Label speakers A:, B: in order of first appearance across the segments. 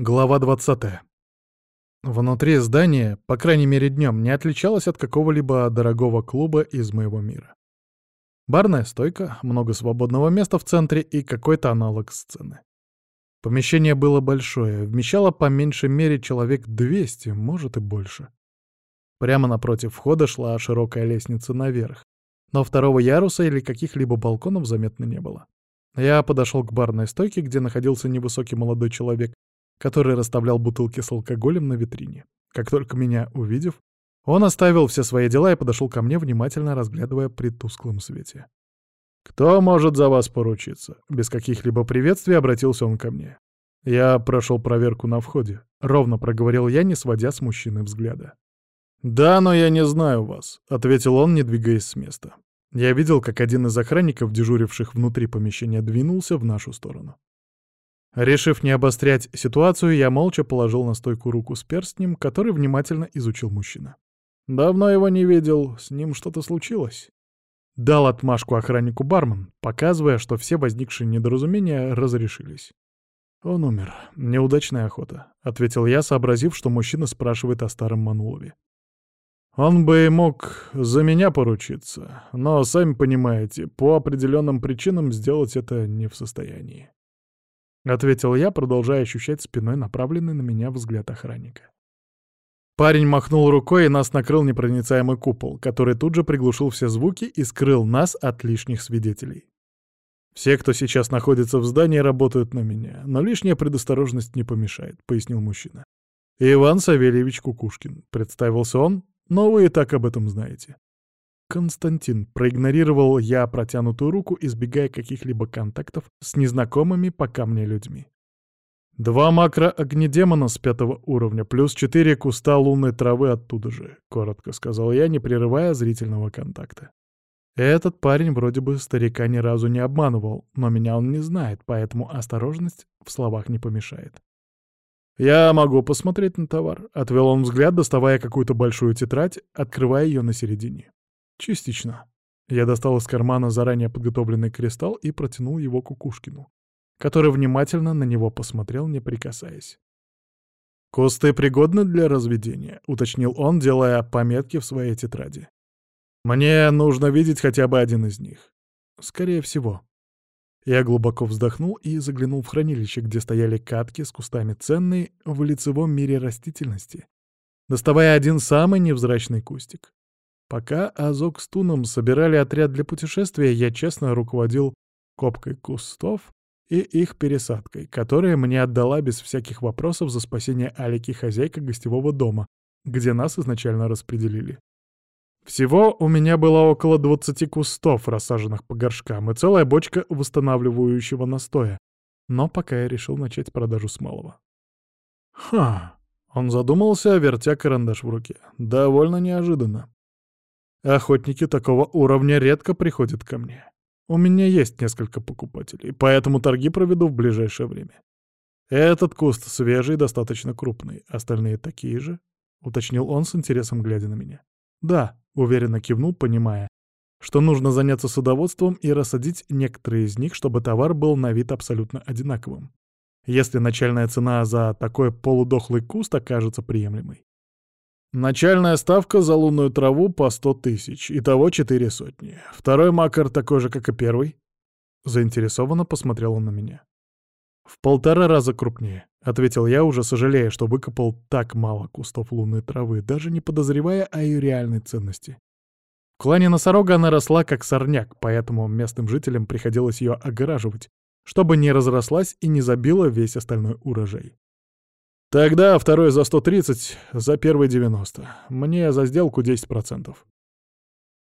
A: Глава 20. Внутри здания, по крайней мере днем, не отличалось от какого-либо дорогого клуба из моего мира. Барная стойка, много свободного места в центре и какой-то аналог сцены. Помещение было большое, вмещало по меньшей мере человек 200, может и больше. Прямо напротив входа шла широкая лестница наверх, но второго яруса или каких-либо балконов заметно не было. Я подошел к барной стойке, где находился невысокий молодой человек, который расставлял бутылки с алкоголем на витрине. Как только меня увидев, он оставил все свои дела и подошел ко мне, внимательно разглядывая при тусклом свете. «Кто может за вас поручиться?» Без каких-либо приветствий обратился он ко мне. «Я прошел проверку на входе», — ровно проговорил я, не сводя с мужчины взгляда. «Да, но я не знаю вас», — ответил он, не двигаясь с места. Я видел, как один из охранников, дежуривших внутри помещения, двинулся в нашу сторону. Решив не обострять ситуацию, я молча положил на стойку руку с перстнем, который внимательно изучил мужчина. «Давно его не видел, с ним что-то случилось?» Дал отмашку охраннику бармен, показывая, что все возникшие недоразумения разрешились. «Он умер. Неудачная охота», — ответил я, сообразив, что мужчина спрашивает о старом Манулове. «Он бы мог за меня поручиться, но, сами понимаете, по определенным причинам сделать это не в состоянии». — ответил я, продолжая ощущать спиной направленный на меня взгляд охранника. Парень махнул рукой, и нас накрыл непроницаемый купол, который тут же приглушил все звуки и скрыл нас от лишних свидетелей. «Все, кто сейчас находится в здании, работают на меня, но лишняя предосторожность не помешает», — пояснил мужчина. «Иван Савельевич Кукушкин», — представился он, — «но вы и так об этом знаете». Константин, проигнорировал я протянутую руку, избегая каких-либо контактов с незнакомыми пока мне людьми. «Два макро огнедемона с пятого уровня, плюс четыре куста лунной травы оттуда же», — коротко сказал я, не прерывая зрительного контакта. Этот парень вроде бы старика ни разу не обманывал, но меня он не знает, поэтому осторожность в словах не помешает. «Я могу посмотреть на товар», — отвел он взгляд, доставая какую-то большую тетрадь, открывая ее на середине. Частично. Я достал из кармана заранее подготовленный кристалл и протянул его Кукушкину, который внимательно на него посмотрел, не прикасаясь. «Кусты пригодны для разведения», — уточнил он, делая пометки в своей тетради. «Мне нужно видеть хотя бы один из них. Скорее всего». Я глубоко вздохнул и заглянул в хранилище, где стояли катки с кустами ценной в лицевом мире растительности, доставая один самый невзрачный кустик. Пока Азок с Туном собирали отряд для путешествия, я честно руководил копкой кустов и их пересадкой, которая мне отдала без всяких вопросов за спасение Алики хозяйка гостевого дома, где нас изначально распределили. Всего у меня было около 20 кустов, рассаженных по горшкам, и целая бочка восстанавливающего настоя. Но пока я решил начать продажу с малого. Ха, он задумался, вертя карандаш в руке. Довольно неожиданно. Охотники такого уровня редко приходят ко мне. У меня есть несколько покупателей, поэтому торги проведу в ближайшее время. Этот куст свежий и достаточно крупный, остальные такие же, — уточнил он с интересом, глядя на меня. Да, — уверенно кивнул, понимая, что нужно заняться садоводством и рассадить некоторые из них, чтобы товар был на вид абсолютно одинаковым. Если начальная цена за такой полудохлый куст окажется приемлемой. Начальная ставка за лунную траву по сто тысяч, итого четыре сотни. Второй макар такой же, как и первый. Заинтересованно посмотрел он на меня. «В полтора раза крупнее», — ответил я, уже сожалея, что выкопал так мало кустов лунной травы, даже не подозревая о ее реальной ценности. В клане носорога она росла как сорняк, поэтому местным жителям приходилось ее огораживать, чтобы не разрослась и не забила весь остальной урожай. Тогда второй за 130, за первый 90. Мне за сделку 10%.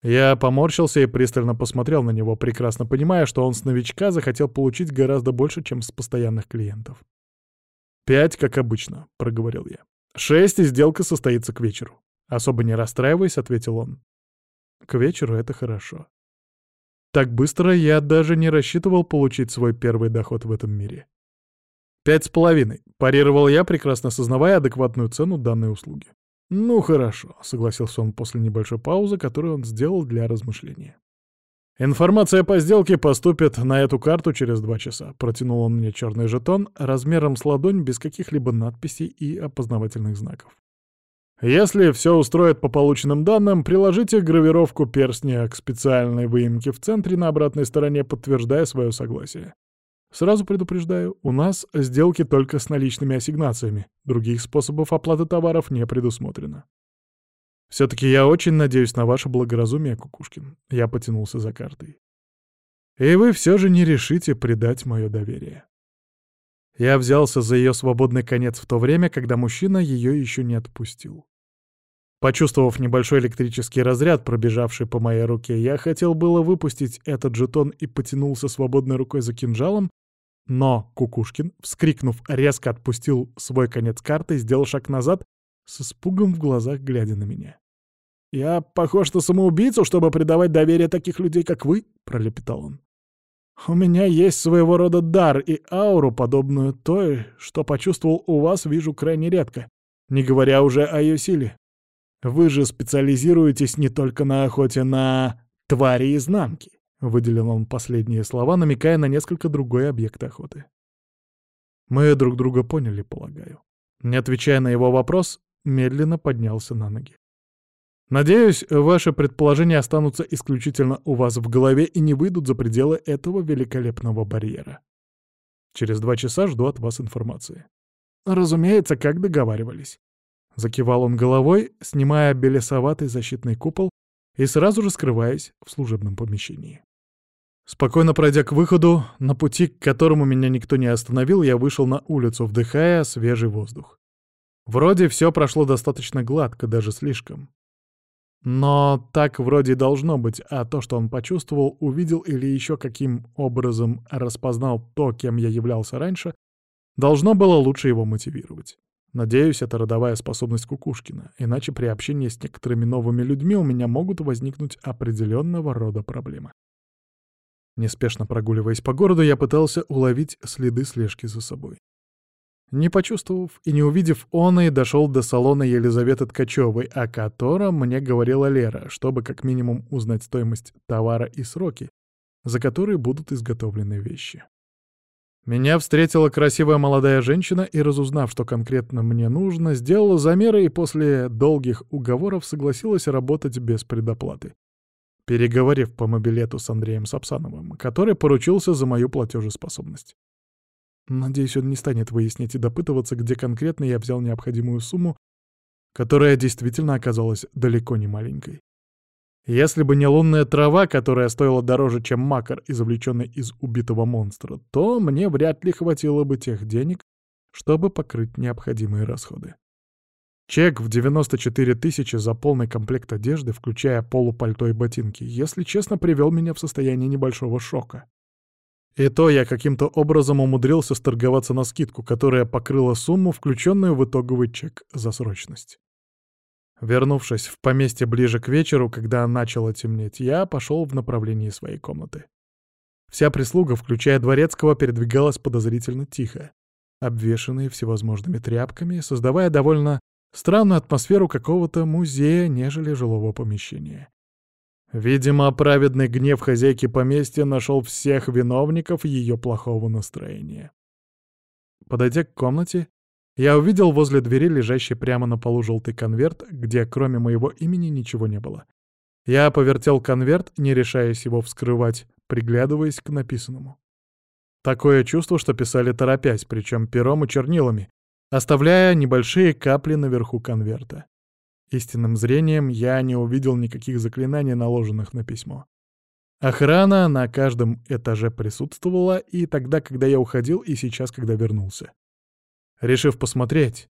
A: Я поморщился и пристально посмотрел на него, прекрасно понимая, что он с новичка захотел получить гораздо больше, чем с постоянных клиентов. «Пять, как обычно», — проговорил я. «Шесть, и сделка состоится к вечеру». Особо не расстраиваясь, ответил он. «К вечеру это хорошо. Так быстро я даже не рассчитывал получить свой первый доход в этом мире. «Пять с половиной», — парировал я, прекрасно сознавая адекватную цену данной услуги. «Ну хорошо», — согласился он после небольшой паузы, которую он сделал для размышления. «Информация по сделке поступит на эту карту через два часа», — протянул он мне черный жетон размером с ладонь без каких-либо надписей и опознавательных знаков. «Если все устроит по полученным данным, приложите гравировку перстня к специальной выемке в центре на обратной стороне, подтверждая свое согласие. Сразу предупреждаю, у нас сделки только с наличными ассигнациями, других способов оплаты товаров не предусмотрено». Все-таки я очень надеюсь на ваше благоразумие, Кукушкин. Я потянулся за картой. И вы все же не решите предать мое доверие. Я взялся за ее свободный конец в то время, когда мужчина ее еще не отпустил. Почувствовав небольшой электрический разряд, пробежавший по моей руке, я хотел было выпустить этот жетон и потянулся свободной рукой за кинжалом, но Кукушкин, вскрикнув, резко отпустил свой конец карты, сделал шаг назад с испугом в глазах глядя на меня. «Я похож на самоубийцу, чтобы предавать доверие таких людей, как вы?» — пролепетал он. «У меня есть своего рода дар и ауру, подобную той, что почувствовал у вас, вижу крайне редко, не говоря уже о ее силе. Вы же специализируетесь не только на охоте на твари изнанки», — выделил он последние слова, намекая на несколько другой объект охоты. Мы друг друга поняли, полагаю. Не отвечая на его вопрос, медленно поднялся на ноги. Надеюсь, ваши предположения останутся исключительно у вас в голове и не выйдут за пределы этого великолепного барьера. Через два часа жду от вас информации. Разумеется, как договаривались. Закивал он головой, снимая белесоватый защитный купол и сразу же скрываясь в служебном помещении. Спокойно пройдя к выходу, на пути, к которому меня никто не остановил, я вышел на улицу, вдыхая свежий воздух. Вроде все прошло достаточно гладко, даже слишком. Но так вроде должно быть, а то, что он почувствовал, увидел или еще каким образом распознал то, кем я являлся раньше, должно было лучше его мотивировать. Надеюсь, это родовая способность Кукушкина, иначе при общении с некоторыми новыми людьми у меня могут возникнуть определенного рода проблемы. Неспешно прогуливаясь по городу, я пытался уловить следы слежки за собой. Не почувствовав и не увидев он и дошел до салона Елизаветы Ткачевой, о котором мне говорила Лера, чтобы как минимум узнать стоимость товара и сроки, за которые будут изготовлены вещи. Меня встретила красивая молодая женщина и, разузнав, что конкретно мне нужно, сделала замеры и после долгих уговоров согласилась работать без предоплаты, переговорив по мобилету с Андреем Сапсановым, который поручился за мою платежеспособность. Надеюсь, он не станет выяснять и допытываться, где конкретно я взял необходимую сумму, которая действительно оказалась далеко не маленькой. Если бы не лунная трава, которая стоила дороже, чем макар, извлеченный из убитого монстра, то мне вряд ли хватило бы тех денег, чтобы покрыть необходимые расходы. Чек в 94 тысячи за полный комплект одежды, включая полупальто и ботинки, если честно, привел меня в состояние небольшого шока. И то я каким-то образом умудрился сторговаться на скидку, которая покрыла сумму, включенную в итоговый чек за срочность. Вернувшись в поместье ближе к вечеру, когда начало темнеть, я пошел в направлении своей комнаты. Вся прислуга, включая дворецкого, передвигалась подозрительно тихо, обвешанные всевозможными тряпками, создавая довольно странную атмосферу какого-то музея, нежели жилого помещения. Видимо, праведный гнев хозяйки поместья нашел всех виновников ее плохого настроения. Подойдя к комнате, я увидел возле двери лежащий прямо на полу желтый конверт, где кроме моего имени ничего не было. Я повертел конверт, не решаясь его вскрывать, приглядываясь к написанному. Такое чувство, что писали торопясь, причем пером и чернилами, оставляя небольшие капли наверху конверта. Истинным зрением я не увидел никаких заклинаний, наложенных на письмо. Охрана на каждом этаже присутствовала и тогда, когда я уходил, и сейчас, когда вернулся. Решив посмотреть,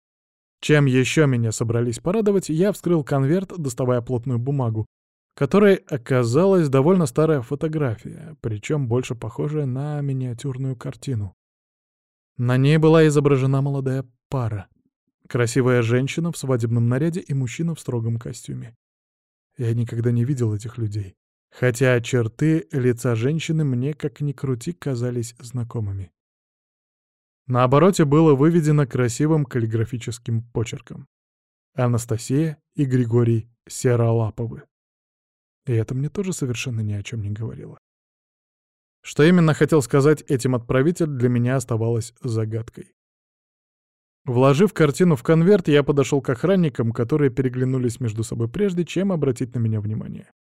A: чем еще меня собрались порадовать, я вскрыл конверт, доставая плотную бумагу, которой оказалась довольно старая фотография, причем больше похожая на миниатюрную картину. На ней была изображена молодая пара. Красивая женщина в свадебном наряде и мужчина в строгом костюме. Я никогда не видел этих людей, хотя черты лица женщины мне, как ни крути, казались знакомыми. На обороте было выведено красивым каллиграфическим почерком. Анастасия и Григорий Серолаповы. И это мне тоже совершенно ни о чем не говорило. Что именно хотел сказать этим отправитель, для меня оставалось загадкой. Вложив картину в конверт, я подошел к охранникам, которые переглянулись между собой прежде, чем обратить на меня внимание.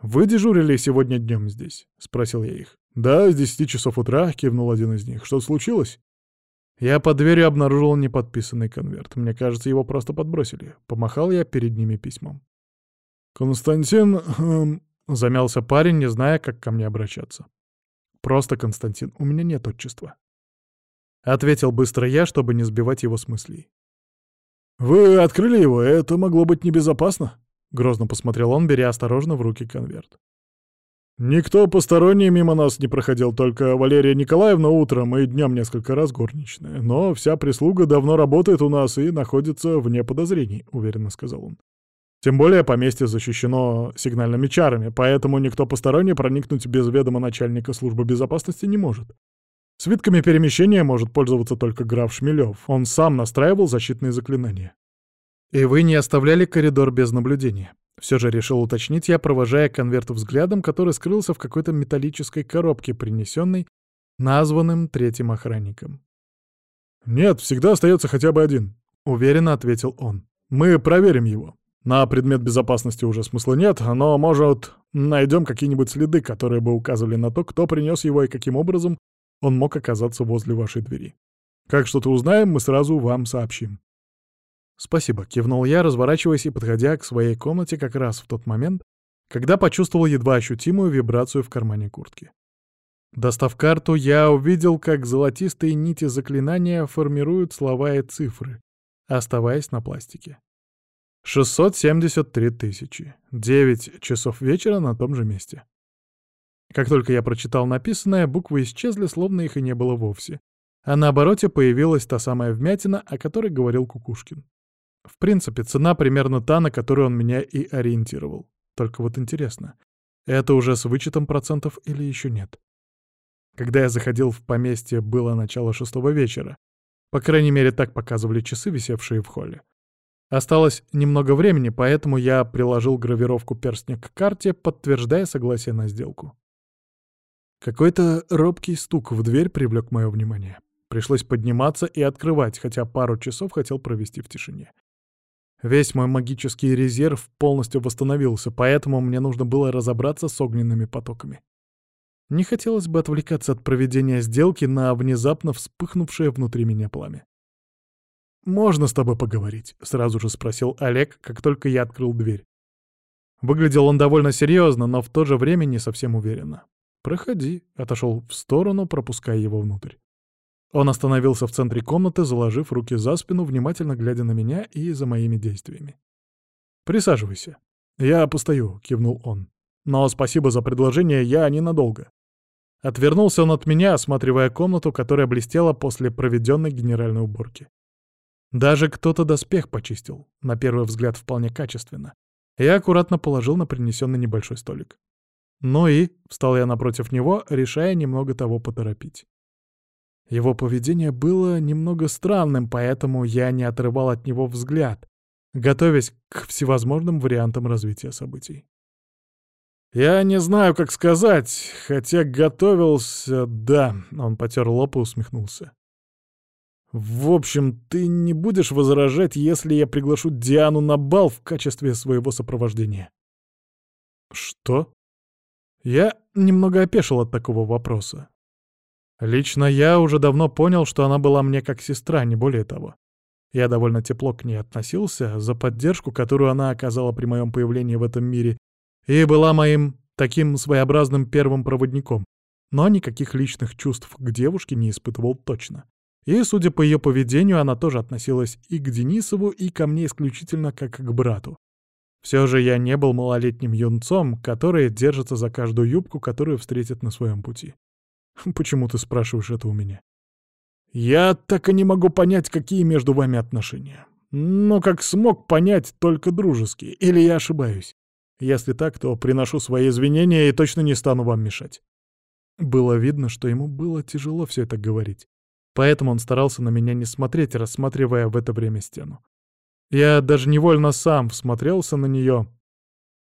A: «Вы дежурили сегодня днем здесь?» — спросил я их. «Да, с десяти часов утра», — кивнул один из них. «Что случилось?» Я под дверью обнаружил неподписанный конверт. Мне кажется, его просто подбросили. Помахал я перед ними письмом. «Константин...» эм, — замялся парень, не зная, как ко мне обращаться. «Просто Константин, у меня нет отчества». Ответил быстро я, чтобы не сбивать его с мыслей. «Вы открыли его? Это могло быть небезопасно?» Грозно посмотрел он, беря осторожно в руки конверт. «Никто посторонний мимо нас не проходил, только Валерия Николаевна утром и днем несколько раз горничная. Но вся прислуга давно работает у нас и находится вне подозрений», — уверенно сказал он. «Тем более поместье защищено сигнальными чарами, поэтому никто посторонний проникнуть без ведома начальника службы безопасности не может. Свитками перемещения может пользоваться только граф Шмелев. Он сам настраивал защитные заклинания». «И вы не оставляли коридор без наблюдения?» Все же решил уточнить я, провожая конверт взглядом, который скрылся в какой-то металлической коробке, принесенной названным третьим охранником. «Нет, всегда остается хотя бы один», — уверенно ответил он. «Мы проверим его. На предмет безопасности уже смысла нет, но, может, найдем какие-нибудь следы, которые бы указывали на то, кто принес его и каким образом он мог оказаться возле вашей двери. Как что-то узнаем, мы сразу вам сообщим». «Спасибо», — кивнул я, разворачиваясь и подходя к своей комнате как раз в тот момент, когда почувствовал едва ощутимую вибрацию в кармане куртки. Достав карту, я увидел, как золотистые нити заклинания формируют слова и цифры, оставаясь на пластике. 673 тысячи. 9 часов вечера на том же месте. Как только я прочитал написанное, буквы исчезли, словно их и не было вовсе. А на обороте появилась та самая вмятина, о которой говорил Кукушкин. В принципе, цена примерно та, на которую он меня и ориентировал. Только вот интересно, это уже с вычетом процентов или еще нет? Когда я заходил в поместье, было начало шестого вечера. По крайней мере, так показывали часы, висевшие в холле. Осталось немного времени, поэтому я приложил гравировку перстня к карте, подтверждая согласие на сделку. Какой-то робкий стук в дверь привлек мое внимание. Пришлось подниматься и открывать, хотя пару часов хотел провести в тишине. Весь мой магический резерв полностью восстановился, поэтому мне нужно было разобраться с огненными потоками. Не хотелось бы отвлекаться от проведения сделки на внезапно вспыхнувшее внутри меня пламя. «Можно с тобой поговорить?» — сразу же спросил Олег, как только я открыл дверь. Выглядел он довольно серьезно, но в то же время не совсем уверенно. «Проходи», — отошел в сторону, пропуская его внутрь. Он остановился в центре комнаты, заложив руки за спину, внимательно глядя на меня и за моими действиями. «Присаживайся». «Я постою», — кивнул он. «Но спасибо за предложение, я ненадолго». Отвернулся он от меня, осматривая комнату, которая блестела после проведенной генеральной уборки. Даже кто-то доспех почистил, на первый взгляд вполне качественно. Я аккуратно положил на принесенный небольшой столик. Ну и, встал я напротив него, решая немного того поторопить. Его поведение было немного странным, поэтому я не отрывал от него взгляд, готовясь к всевозможным вариантам развития событий. «Я не знаю, как сказать, хотя готовился, да», — он потер лоб и усмехнулся. «В общем, ты не будешь возражать, если я приглашу Диану на бал в качестве своего сопровождения?» «Что?» Я немного опешил от такого вопроса. Лично я уже давно понял, что она была мне как сестра, не более того. Я довольно тепло к ней относился за поддержку, которую она оказала при моем появлении в этом мире, и была моим таким своеобразным первым проводником, но никаких личных чувств к девушке не испытывал точно. И, судя по ее поведению, она тоже относилась и к Денисову, и ко мне исключительно как к брату. Все же я не был малолетним юнцом, который держится за каждую юбку, которую встретит на своем пути. Почему ты спрашиваешь это у меня? Я так и не могу понять, какие между вами отношения. Но как смог понять, только дружеские. Или я ошибаюсь? Если так, то приношу свои извинения и точно не стану вам мешать. Было видно, что ему было тяжело все это говорить. Поэтому он старался на меня не смотреть, рассматривая в это время стену. Я даже невольно сам всмотрелся на нее.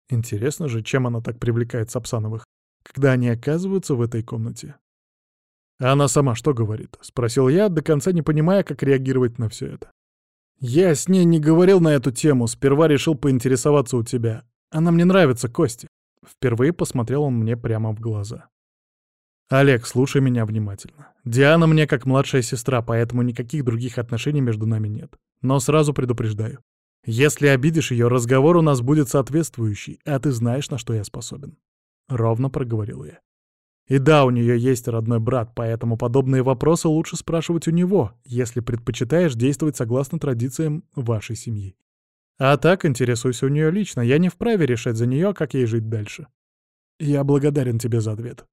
A: Интересно же, чем она так привлекает Сапсановых, когда они оказываются в этой комнате. «А она сама что говорит?» — спросил я, до конца не понимая, как реагировать на все это. «Я с ней не говорил на эту тему, сперва решил поинтересоваться у тебя. Она мне нравится, Кости». Впервые посмотрел он мне прямо в глаза. «Олег, слушай меня внимательно. Диана мне как младшая сестра, поэтому никаких других отношений между нами нет. Но сразу предупреждаю. Если обидишь ее, разговор у нас будет соответствующий, а ты знаешь, на что я способен». Ровно проговорил я. И да, у нее есть родной брат, поэтому подобные вопросы лучше спрашивать у него, если предпочитаешь действовать согласно традициям вашей семьи. А так интересуйся у нее лично, я не вправе решать за нее, как ей жить дальше. Я благодарен тебе за ответ.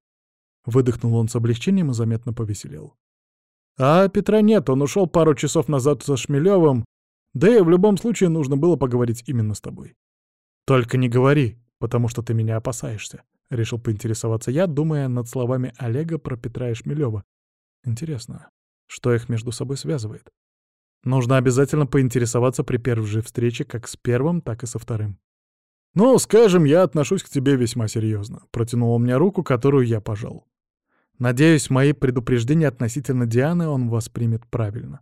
A: Выдохнул он с облегчением и заметно повеселел. А Петра нет, он ушел пару часов назад со Шмелевым, да и в любом случае нужно было поговорить именно с тобой. Только не говори, потому что ты меня опасаешься. — решил поинтересоваться я, думая над словами Олега про Петра и Шмелева. Интересно, что их между собой связывает? Нужно обязательно поинтересоваться при первой же встрече как с первым, так и со вторым. «Ну, скажем, я отношусь к тебе весьма серьезно», — протянул мне руку, которую я пожал. Надеюсь, мои предупреждения относительно Дианы он воспримет правильно.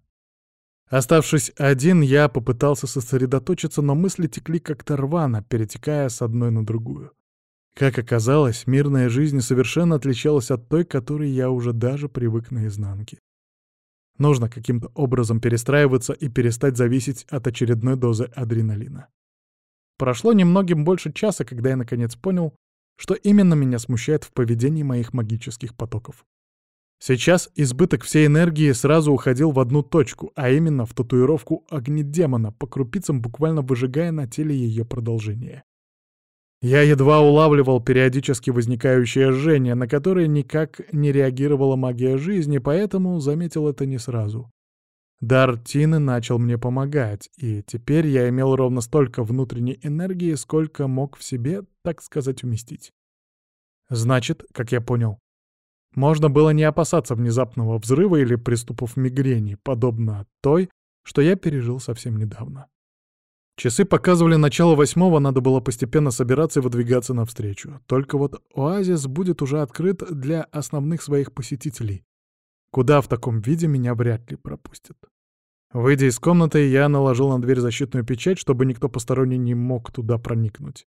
A: Оставшись один, я попытался сосредоточиться, но мысли текли как-то рвано, перетекая с одной на другую. Как оказалось, мирная жизнь совершенно отличалась от той, которой я уже даже привык наизнанке. Нужно каким-то образом перестраиваться и перестать зависеть от очередной дозы адреналина. Прошло немногим больше часа, когда я наконец понял, что именно меня смущает в поведении моих магических потоков. Сейчас избыток всей энергии сразу уходил в одну точку, а именно в татуировку огнедемона, по крупицам буквально выжигая на теле ее продолжение. Я едва улавливал периодически возникающее жжение, на которое никак не реагировала магия жизни, поэтому заметил это не сразу. Дар Тины начал мне помогать, и теперь я имел ровно столько внутренней энергии, сколько мог в себе, так сказать, уместить. Значит, как я понял, можно было не опасаться внезапного взрыва или приступов мигрени, подобно той, что я пережил совсем недавно. Часы показывали начало восьмого, надо было постепенно собираться и выдвигаться навстречу. Только вот оазис будет уже открыт для основных своих посетителей. Куда в таком виде меня вряд ли пропустят. Выйдя из комнаты, я наложил на дверь защитную печать, чтобы никто посторонний не мог туда проникнуть.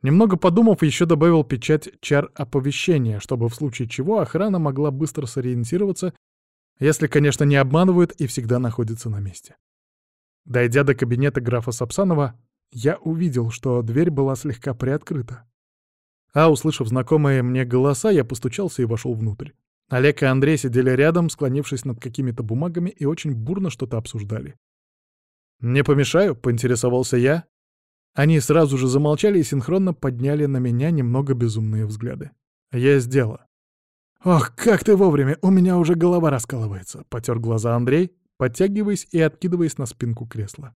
A: Немного подумав, еще добавил печать чар оповещения, чтобы в случае чего охрана могла быстро сориентироваться, если, конечно, не обманывают и всегда находится на месте. Дойдя до кабинета графа Сапсанова, я увидел, что дверь была слегка приоткрыта. А, услышав знакомые мне голоса, я постучался и вошел внутрь. Олег и Андрей сидели рядом, склонившись над какими-то бумагами и очень бурно что-то обсуждали. «Не помешаю?» — поинтересовался я. Они сразу же замолчали и синхронно подняли на меня немного безумные взгляды. Я сделал. «Ох, как ты вовремя! У меня уже голова раскалывается!» — потер глаза Андрей, подтягиваясь и откидываясь на спинку кресла.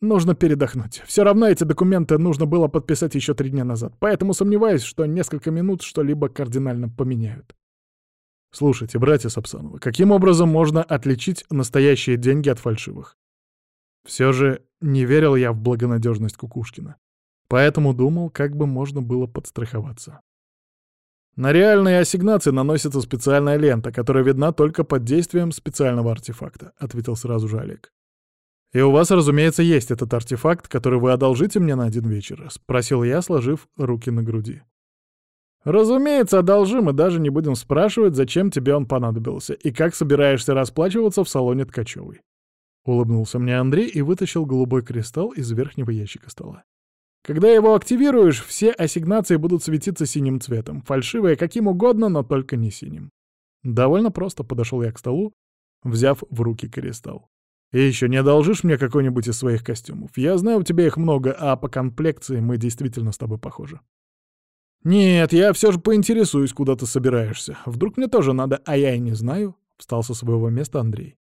A: «Нужно передохнуть. Все равно эти документы нужно было подписать еще три дня назад, поэтому сомневаюсь, что несколько минут что-либо кардинально поменяют». «Слушайте, братья Сапсановы, каким образом можно отличить настоящие деньги от фальшивых?» Все же не верил я в благонадежность Кукушкина, поэтому думал, как бы можно было подстраховаться. На реальные ассигнации наносится специальная лента, которая видна только под действием специального артефакта», — ответил сразу же Олег. «И у вас, разумеется, есть этот артефакт, который вы одолжите мне на один вечер?» — спросил я, сложив руки на груди. «Разумеется, одолжим, и даже не будем спрашивать, зачем тебе он понадобился, и как собираешься расплачиваться в салоне Ткачевой». Улыбнулся мне Андрей и вытащил голубой кристалл из верхнего ящика стола. Когда его активируешь, все ассигнации будут светиться синим цветом. Фальшивые каким угодно, но только не синим. Довольно просто подошел я к столу, взяв в руки кристалл. И еще не одолжишь мне какой-нибудь из своих костюмов? Я знаю, у тебя их много, а по комплекции мы действительно с тобой похожи. Нет, я все же поинтересуюсь, куда ты собираешься. Вдруг мне тоже надо, а я и не знаю. Встал со своего места Андрей.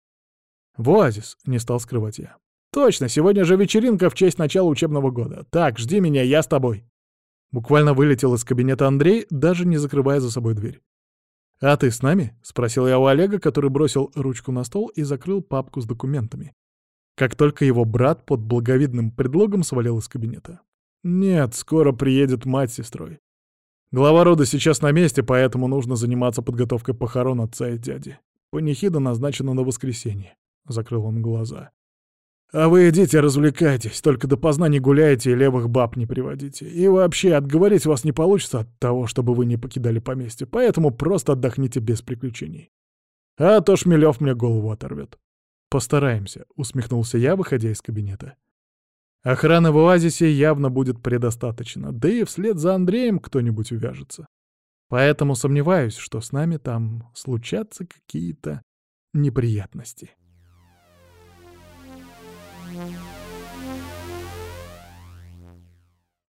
A: В оазис, не стал скрывать я. «Точно, сегодня же вечеринка в честь начала учебного года. Так, жди меня, я с тобой». Буквально вылетел из кабинета Андрей, даже не закрывая за собой дверь. «А ты с нами?» — спросил я у Олега, который бросил ручку на стол и закрыл папку с документами. Как только его брат под благовидным предлогом свалил из кабинета. Нет, скоро приедет мать с сестрой. Глава рода сейчас на месте, поэтому нужно заниматься подготовкой похорон отца и дяди. Панихида назначена на воскресенье. Закрыл он глаза. А вы идите, развлекайтесь, только допоздна не гуляйте и левых баб не приводите. И вообще, отговорить вас не получится от того, чтобы вы не покидали поместье, поэтому просто отдохните без приключений. А то Шмелёв мне голову оторвет. Постараемся, усмехнулся я, выходя из кабинета. Охраны в оазисе явно будет предостаточно, да и вслед за Андреем кто-нибудь увяжется. Поэтому сомневаюсь, что с нами там случатся какие-то неприятности. Thank you.